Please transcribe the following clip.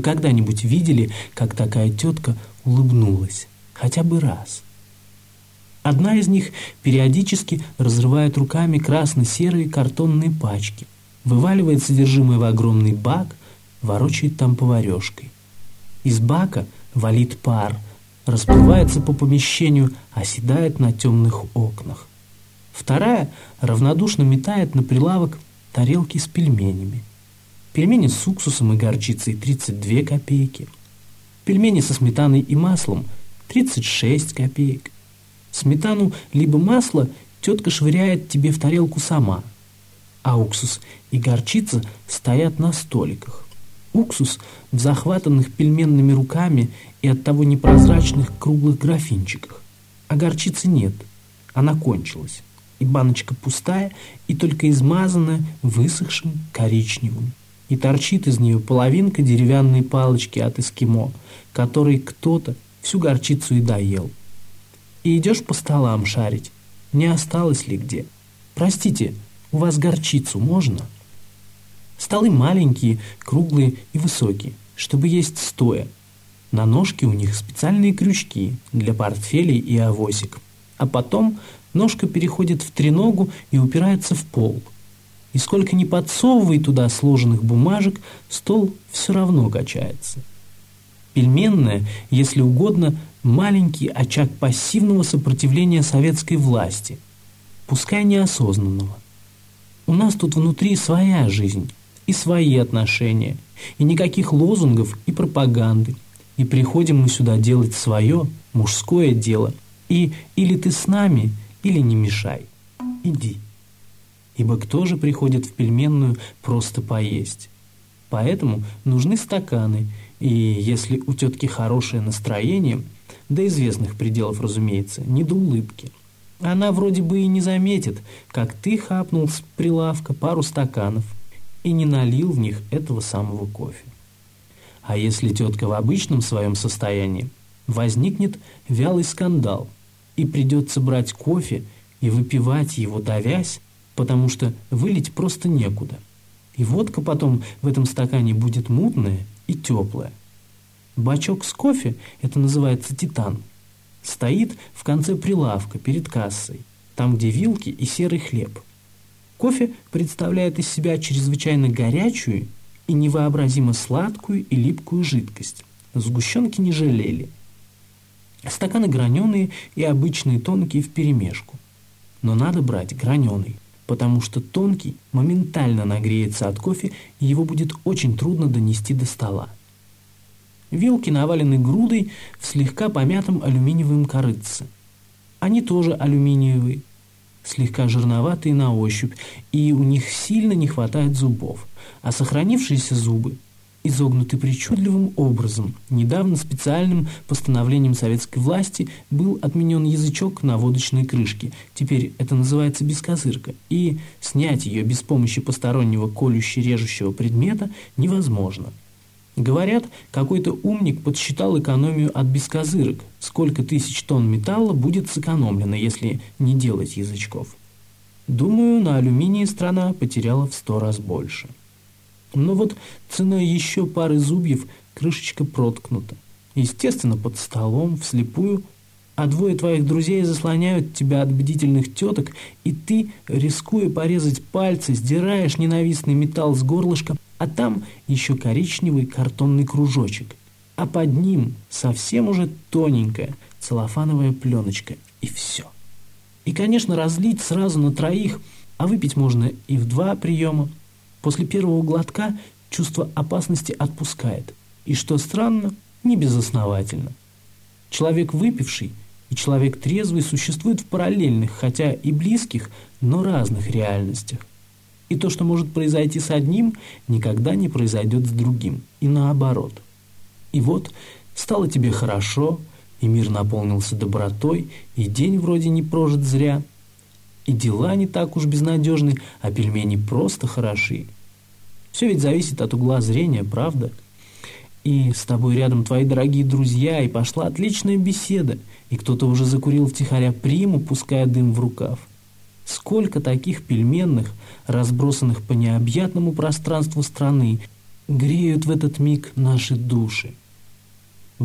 Вы когда-нибудь видели, как такая тетка улыбнулась? Хотя бы раз. Одна из них периодически разрывает руками красно-серые картонные пачки, вываливает содержимое в огромный бак, ворочает там поварешкой. Из бака валит пар, расплывается по помещению, оседает на темных окнах. Вторая равнодушно метает на прилавок тарелки с пельменями. Пельмени с уксусом и горчицей 32 копейки. Пельмени со сметаной и маслом 36 копеек. Сметану либо масло тетка швыряет тебе в тарелку сама, а уксус и горчица стоят на столиках. Уксус в захватанных пельменными руками и оттого непрозрачных круглых графинчиках. А горчицы нет, она кончилась, и баночка пустая и только измазанная высохшим коричневым и торчит из нее половинка деревянной палочки от эскимо, которой кто-то всю горчицу и доел. И идешь по столам шарить, не осталось ли где. Простите, у вас горчицу можно? Столы маленькие, круглые и высокие, чтобы есть стоя. На ножке у них специальные крючки для портфелей и авосик. А потом ножка переходит в треногу и упирается в пол – и сколько ни подсовывай туда сложенных бумажек, стол все равно качается. Пельменная, если угодно, маленький очаг пассивного сопротивления советской власти, пускай неосознанного. У нас тут внутри своя жизнь и свои отношения, и никаких лозунгов и пропаганды. И приходим мы сюда делать свое, мужское дело. И или ты с нами, или не мешай. Иди ибо кто же приходит в пельменную просто поесть? Поэтому нужны стаканы, и если у тетки хорошее настроение, до известных пределов, разумеется, не до улыбки, она вроде бы и не заметит, как ты хапнул с прилавка пару стаканов и не налил в них этого самого кофе. А если тетка в обычном своем состоянии, возникнет вялый скандал, и придется брать кофе и выпивать его, давясь, потому что вылить просто некуда. И водка потом в этом стакане будет мутная и теплая. Бачок с кофе, это называется титан, стоит в конце прилавка перед кассой, там, где вилки и серый хлеб. Кофе представляет из себя чрезвычайно горячую и невообразимо сладкую и липкую жидкость. Сгущенки не жалели. Стаканы граненые и обычные тонкие вперемешку. Но надо брать граненый потому что тонкий моментально нагреется от кофе, и его будет очень трудно донести до стола. Вилки навалены грудой в слегка помятом алюминиевом корыце. Они тоже алюминиевые, слегка жирноватые на ощупь, и у них сильно не хватает зубов, а сохранившиеся зубы изогнуты причудливым образом. Недавно специальным постановлением советской власти был отменен язычок на водочной крышке. Теперь это называется бескозырка. И снять ее без помощи постороннего колюще-режущего предмета невозможно. Говорят, какой-то умник подсчитал экономию от бескозырок. Сколько тысяч тонн металла будет сэкономлено, если не делать язычков. Думаю, на алюминии страна потеряла в сто раз больше. Но вот ценой еще пары зубьев крышечка проткнута. Естественно, под столом, вслепую, а двое твоих друзей заслоняют тебя от бдительных теток, и ты, рискуя порезать пальцы, сдираешь ненавистный металл с горлышка, а там еще коричневый картонный кружочек. А под ним совсем уже тоненькая целлофановая пленочка, и все. И, конечно, разлить сразу на троих, а выпить можно и в два приема, После первого глотка чувство опасности отпускает. И что странно, не безосновательно. Человек выпивший и человек трезвый существуют в параллельных, хотя и близких, но разных реальностях. И то, что может произойти с одним, никогда не произойдет с другим. И наоборот. И вот стало тебе хорошо, и мир наполнился добротой, и день вроде не прожит зря – и дела не так уж безнадежны, а пельмени просто хороши. Все ведь зависит от угла зрения, правда? И с тобой рядом твои дорогие друзья, и пошла отличная беседа, и кто-то уже закурил втихаря приму, пуская дым в рукав. Сколько таких пельменных, разбросанных по необъятному пространству страны, греют в этот миг наши души.